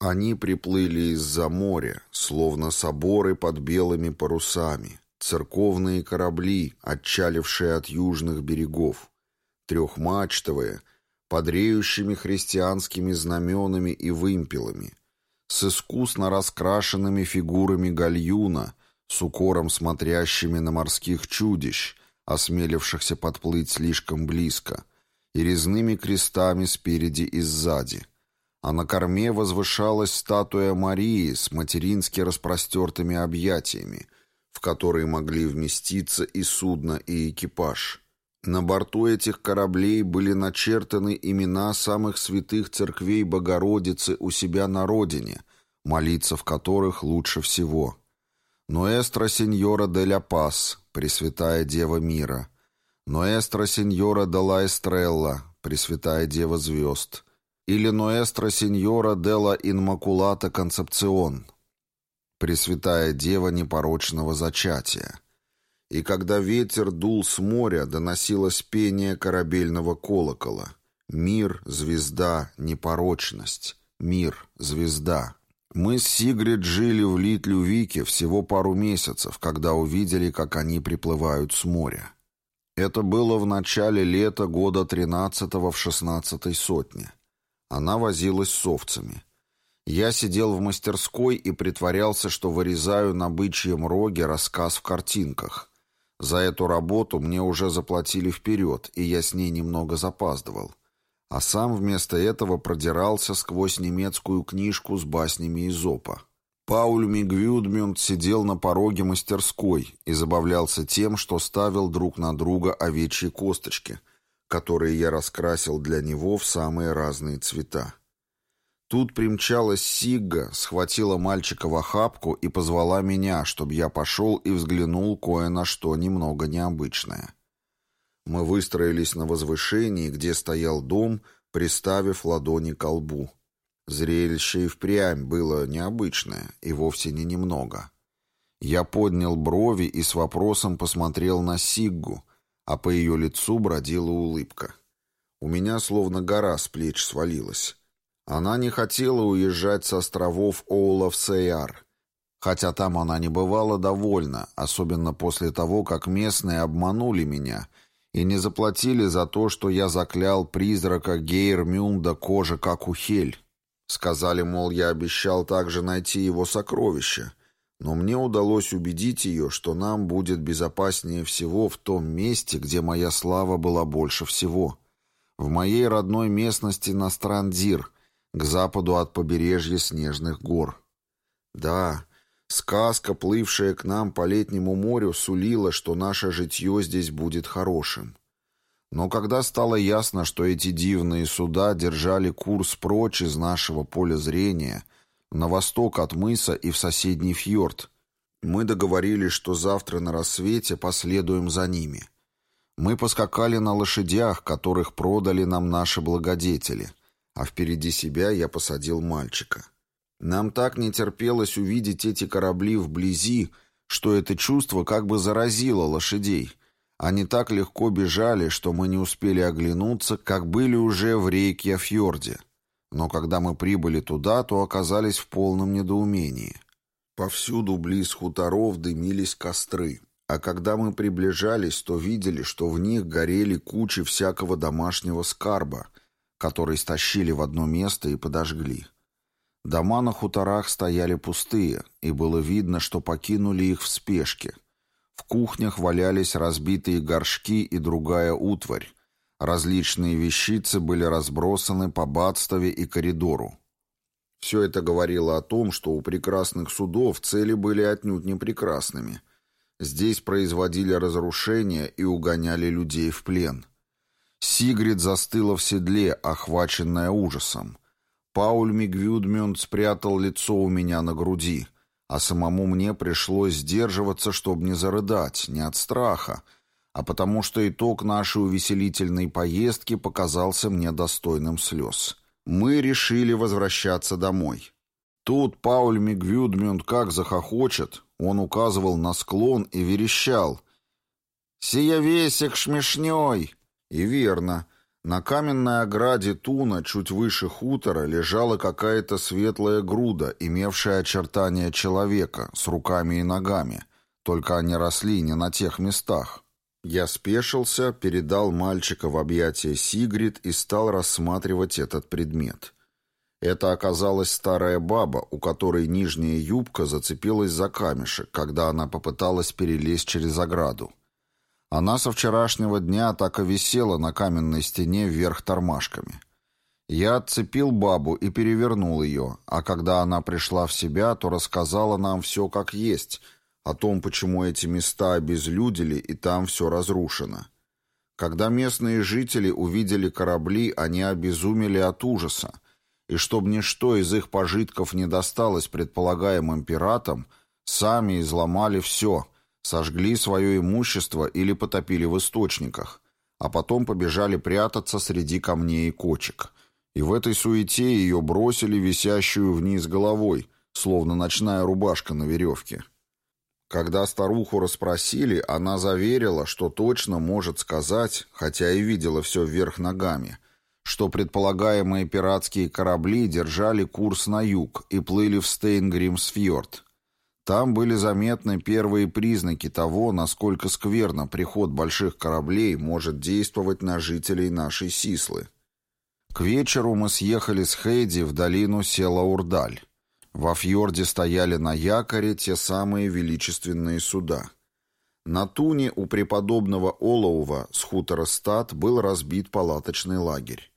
Они приплыли из-за моря, словно соборы под белыми парусами, церковные корабли, отчалившие от южных берегов, трехмачтовые, под христианскими знаменами и вымпелами, с искусно раскрашенными фигурами гальюна, с укором смотрящими на морских чудищ, осмелившихся подплыть слишком близко, и резными крестами спереди и сзади. А на корме возвышалась статуя Марии с матерински распростертыми объятиями, в которые могли вместиться и судно, и экипаж. На борту этих кораблей были начертаны имена самых святых церквей Богородицы у себя на родине, молиться в которых лучше всего. Ноэстро Сеньора де ля Пас, Пресвятая Дева Мира, Ноэстро Сеньора де ла Эстрелла, Пресвятая Дева Звезд, или Ноэстро Сеньора де ла Инмакулата Концепцион, Пресвятая Дева Непорочного Зачатия. И когда ветер дул с моря, доносилось пение корабельного колокола. Мир, звезда, непорочность. Мир, звезда. Мы с Сигрид жили в Литлювике всего пару месяцев, когда увидели, как они приплывают с моря. Это было в начале лета года тринадцатого в шестнадцатой сотне. Она возилась с овцами. Я сидел в мастерской и притворялся, что вырезаю на бычьем роге рассказ в картинках. За эту работу мне уже заплатили вперед, и я с ней немного запаздывал. А сам вместо этого продирался сквозь немецкую книжку с баснями Изопа. Пауль Мигвюдмюнд сидел на пороге мастерской и забавлялся тем, что ставил друг на друга овечьи косточки, которые я раскрасил для него в самые разные цвета. Тут примчалась Сигга, схватила мальчика в охапку и позвала меня, чтобы я пошел и взглянул кое на что немного необычное. Мы выстроились на возвышении, где стоял дом, приставив ладони к лбу. Зрелище и впрямь было необычное, и вовсе не немного. Я поднял брови и с вопросом посмотрел на Сиггу, а по ее лицу бродила улыбка. У меня словно гора с плеч свалилась. Она не хотела уезжать с островов Оулов-Сейар, хотя там она не бывала довольна, особенно после того, как местные обманули меня и не заплатили за то, что я заклял призрака Гейр-Мюнда кожи как ухель. Сказали, мол, я обещал также найти его сокровище, но мне удалось убедить ее, что нам будет безопаснее всего в том месте, где моя слава была больше всего. В моей родной местности Настрандир — к западу от побережья снежных гор. Да, сказка, плывшая к нам по летнему морю, сулила, что наше житье здесь будет хорошим. Но когда стало ясно, что эти дивные суда держали курс прочь из нашего поля зрения, на восток от мыса и в соседний фьорд, мы договорились, что завтра на рассвете последуем за ними. Мы поскакали на лошадях, которых продали нам наши благодетели, а впереди себя я посадил мальчика. Нам так не терпелось увидеть эти корабли вблизи, что это чувство как бы заразило лошадей. Они так легко бежали, что мы не успели оглянуться, как были уже в Рейкьяфьорде. Но когда мы прибыли туда, то оказались в полном недоумении. Повсюду близ хуторов дымились костры, а когда мы приближались, то видели, что в них горели кучи всякого домашнего скарба — который стащили в одно место и подожгли. Дома на хуторах стояли пустые, и было видно, что покинули их в спешке. В кухнях валялись разбитые горшки и другая утварь. Различные вещицы были разбросаны по бадстве и коридору. Все это говорило о том, что у прекрасных судов цели были отнюдь не прекрасными. Здесь производили разрушения и угоняли людей в плен. Сигрид застыла в седле, охваченная ужасом. Пауль Мигвюдмюнд спрятал лицо у меня на груди, а самому мне пришлось сдерживаться, чтобы не зарыдать, не от страха, а потому что итог нашей увеселительной поездки показался мне достойным слез. Мы решили возвращаться домой. Тут Пауль Мигвюдмюнд как захохочет, он указывал на склон и верещал. «Сия весик шмешней!» И верно. На каменной ограде Туна, чуть выше хутора, лежала какая-то светлая груда, имевшая очертания человека, с руками и ногами, только они росли не на тех местах. Я спешился, передал мальчика в объятия Сигрид и стал рассматривать этот предмет. Это оказалась старая баба, у которой нижняя юбка зацепилась за камешек, когда она попыталась перелезть через ограду. Она со вчерашнего дня так и висела на каменной стене вверх тормашками. Я отцепил бабу и перевернул ее, а когда она пришла в себя, то рассказала нам все как есть, о том, почему эти места обезлюдили и там все разрушено. Когда местные жители увидели корабли, они обезумели от ужаса, и чтобы ничто из их пожитков не досталось предполагаемым пиратам, сами изломали все — сожгли свое имущество или потопили в источниках, а потом побежали прятаться среди камней и кочек. И в этой суете ее бросили висящую вниз головой, словно ночная рубашка на веревке. Когда старуху расспросили, она заверила, что точно может сказать, хотя и видела все вверх ногами, что предполагаемые пиратские корабли держали курс на юг и плыли в Стейнгримсфьорд, там были заметны первые признаки того, насколько скверно приход больших кораблей может действовать на жителей нашей Сислы. К вечеру мы съехали с Хейди в долину села Урдаль. Во фьорде стояли на якоре те самые величественные суда. На Туне у преподобного Олоува с хутора Стат был разбит палаточный лагерь.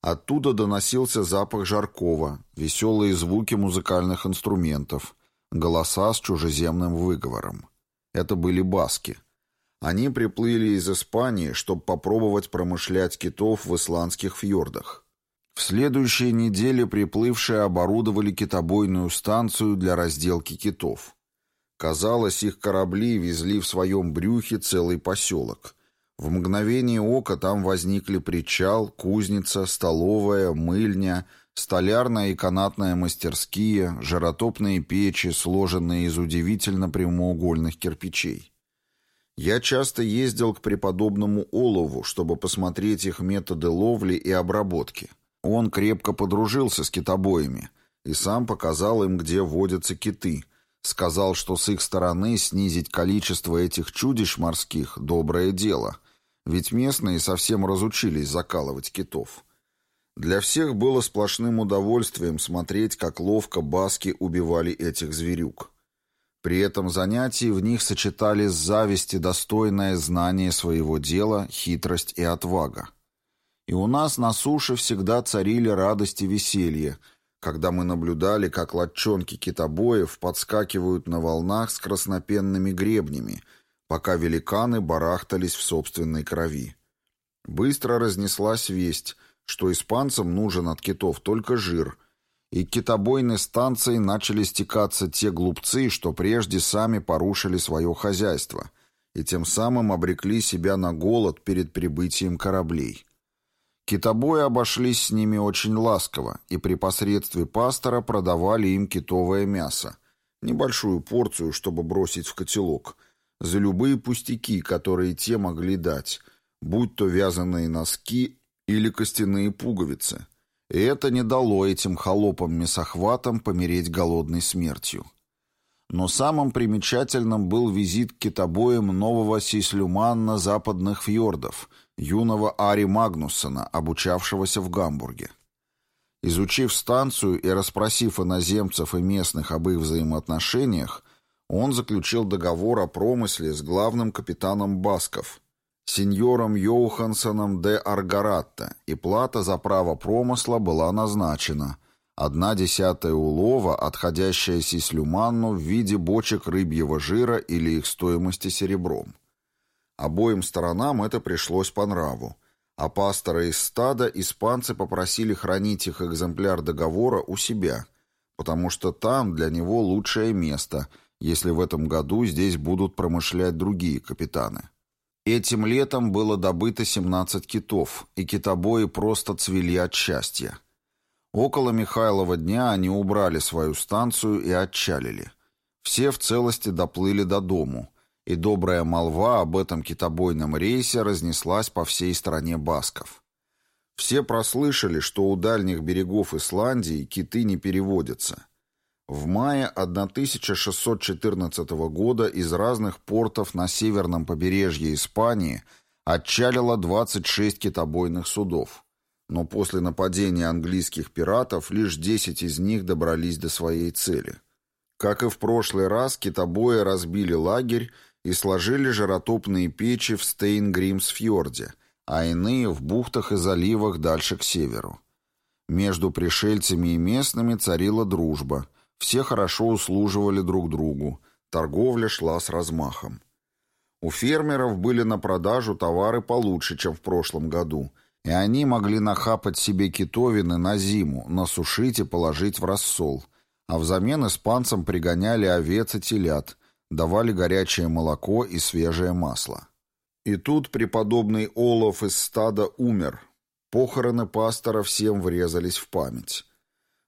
Оттуда доносился запах жаркого, веселые звуки музыкальных инструментов — Голоса с чужеземным выговором. Это были баски. Они приплыли из Испании, чтобы попробовать промышлять китов в исландских фьордах. В следующей неделе приплывшие оборудовали китобойную станцию для разделки китов. Казалось, их корабли везли в своем брюхе целый поселок. В мгновение ока там возникли причал, кузница, столовая, мыльня — Столярная и канатная мастерские, жаротопные печи, сложенные из удивительно прямоугольных кирпичей. Я часто ездил к преподобному Олову, чтобы посмотреть их методы ловли и обработки. Он крепко подружился с китобоями и сам показал им, где водятся киты. Сказал, что с их стороны снизить количество этих чудищ морских – доброе дело, ведь местные совсем разучились закалывать китов. Для всех было сплошным удовольствием смотреть, как ловко баски убивали этих зверюк. При этом занятии в них сочетались зависть и достойное знание своего дела, хитрость и отвага. И у нас на суше всегда царили радость и веселье, когда мы наблюдали, как лодчонки китобоев подскакивают на волнах с краснопенными гребнями, пока великаны барахтались в собственной крови. Быстро разнеслась весть, что испанцам нужен от китов только жир, и к китобойной станции начали стекаться те глупцы, что прежде сами порушили свое хозяйство, и тем самым обрекли себя на голод перед прибытием кораблей. Китобои обошлись с ними очень ласково, и при посредстве пастора продавали им китовое мясо, небольшую порцию, чтобы бросить в котелок, за любые пустяки, которые те могли дать, будь то вязаные носки или костяные пуговицы. И это не дало этим холопам-мясохватам помереть голодной смертью. Но самым примечательным был визит к китобоям нового сислюманна западных фьордов, юного Ари Магнуссона, обучавшегося в Гамбурге. Изучив станцию и расспросив иноземцев и местных об их взаимоотношениях, он заключил договор о промысле с главным капитаном Басков – сеньором Йохансоном де Аргаратта, и плата за право промысла была назначена. Одна десятая улова, отходящая Сислюманну в виде бочек рыбьего жира или их стоимости серебром. Обоим сторонам это пришлось по нраву. А пастора из стада испанцы попросили хранить их экземпляр договора у себя, потому что там для него лучшее место, если в этом году здесь будут промышлять другие капитаны. Этим летом было добыто 17 китов, и китобои просто цвели от счастья. Около Михайлова дня они убрали свою станцию и отчалили. Все в целости доплыли до дому, и добрая молва об этом китобойном рейсе разнеслась по всей стране басков. Все прослышали, что у дальних берегов Исландии киты не переводятся. В мае 1614 года из разных портов на северном побережье Испании отчалило 26 китобойных судов. Но после нападения английских пиратов лишь 10 из них добрались до своей цели. Как и в прошлый раз, китобои разбили лагерь и сложили жаротопные печи в Стейнгримсфьорде – а иные в бухтах и заливах дальше к северу. Между пришельцами и местными царила дружба, все хорошо услуживали друг другу, торговля шла с размахом. У фермеров были на продажу товары получше, чем в прошлом году, и они могли нахапать себе китовины на зиму, насушить и положить в рассол, а взамен испанцам пригоняли овец и телят, давали горячее молоко и свежее масло. И тут преподобный Олаф из стада умер. Похороны пастора всем врезались в память.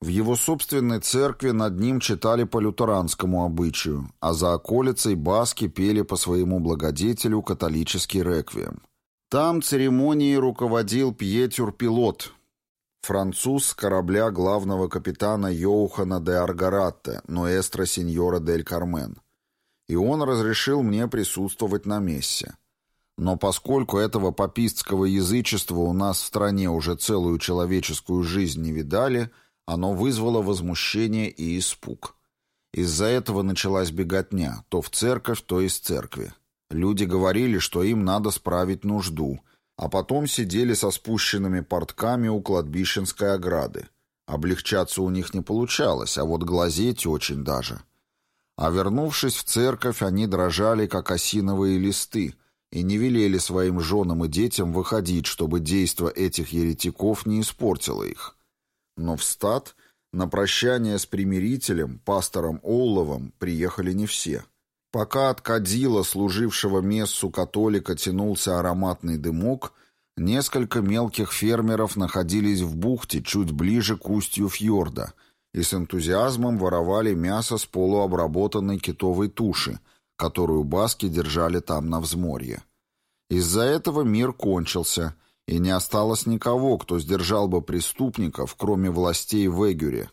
В его собственной церкви над ним читали по лютеранскому обычаю, а за околицей баски пели по своему благодетелю католический реквием. Там церемонией руководил Пьетюр Пилот, француз с корабля главного капитана Йоухана де Аргаратте, Ноэстро Синьора дель Кармен. И он разрешил мне присутствовать на мессе. Но поскольку этого папистского язычества у нас в стране уже целую человеческую жизнь не видали, оно вызвало возмущение и испуг. Из-за этого началась беготня, то в церковь, то из церкви. Люди говорили, что им надо справить нужду, а потом сидели со спущенными портками у кладбищенской ограды. Облегчаться у них не получалось, а вот глазеть очень даже. А вернувшись в церковь, они дрожали, как осиновые листы, и не велели своим женам и детям выходить, чтобы действо этих еретиков не испортило их. Но в стад на прощание с примирителем, пастором Олловым, приехали не все. Пока от кадила, служившего мессу католика, тянулся ароматный дымок, несколько мелких фермеров находились в бухте чуть ближе к устью фьорда и с энтузиазмом воровали мясо с полуобработанной китовой туши, которую баски держали там на взморье. Из-за этого мир кончился, и не осталось никого, кто сдержал бы преступников, кроме властей в Эгюре.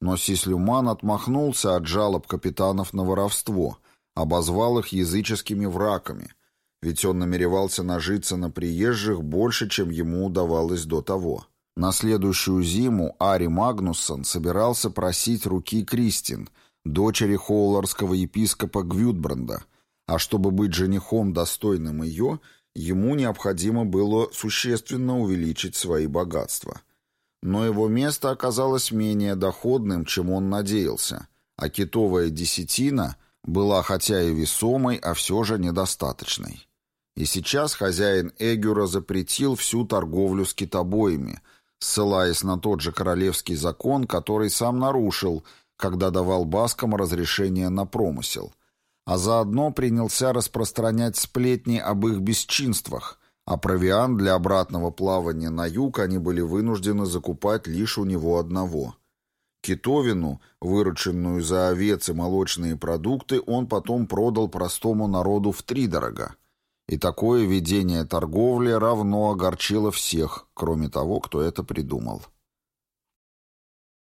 Но Сислюман отмахнулся от жалоб капитанов на воровство, обозвал их языческими врагами, ведь он намеревался нажиться на приезжих больше, чем ему удавалось до того. На следующую зиму Ари Магнуссон собирался просить руки Кристин – дочери хоуларского епископа Гвюдбранда, а чтобы быть женихом достойным ее, ему необходимо было существенно увеличить свои богатства. Но его место оказалось менее доходным, чем он надеялся, а китовая десятина была хотя и весомой, а все же недостаточной. И сейчас хозяин Эгюра запретил всю торговлю с китобоями, ссылаясь на тот же королевский закон, который сам нарушил – когда давал баскам разрешение на промысел, а заодно принялся распространять сплетни об их бесчинствах, а провиант для обратного плавания на юг они были вынуждены закупать лишь у него одного. Китовину, вырученную за овец и молочные продукты, он потом продал простому народу втридорога. И такое ведение торговли равно огорчило всех, кроме того, кто это придумал.